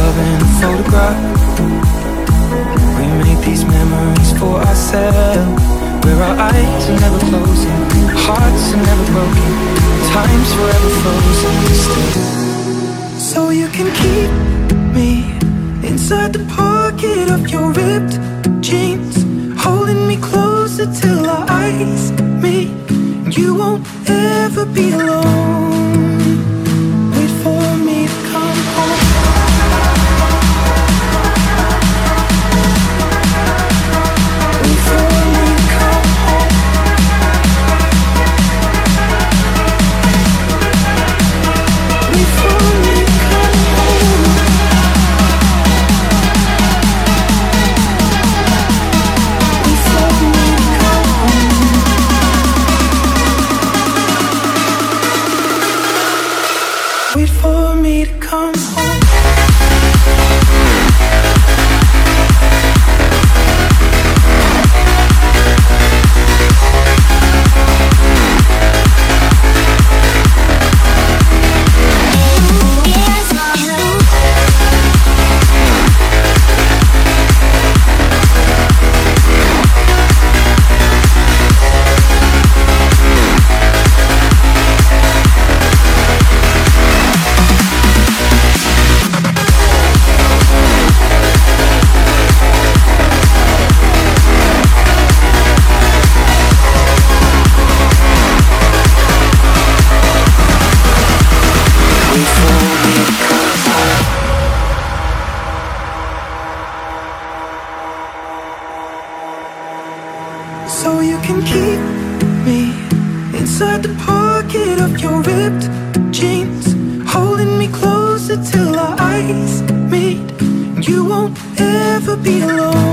Love in a photograph. We make these memories for ourselves. Where our eyes are never closing, hearts are never broken, time's forever frozen still. So you can keep me inside the pocket of your ripped jeans, holding me closer till our eyes meet. You won't ever be alone. So you can keep me inside the pocket of your ripped jeans, holding me closer till our eyes meet. You won't ever be alone.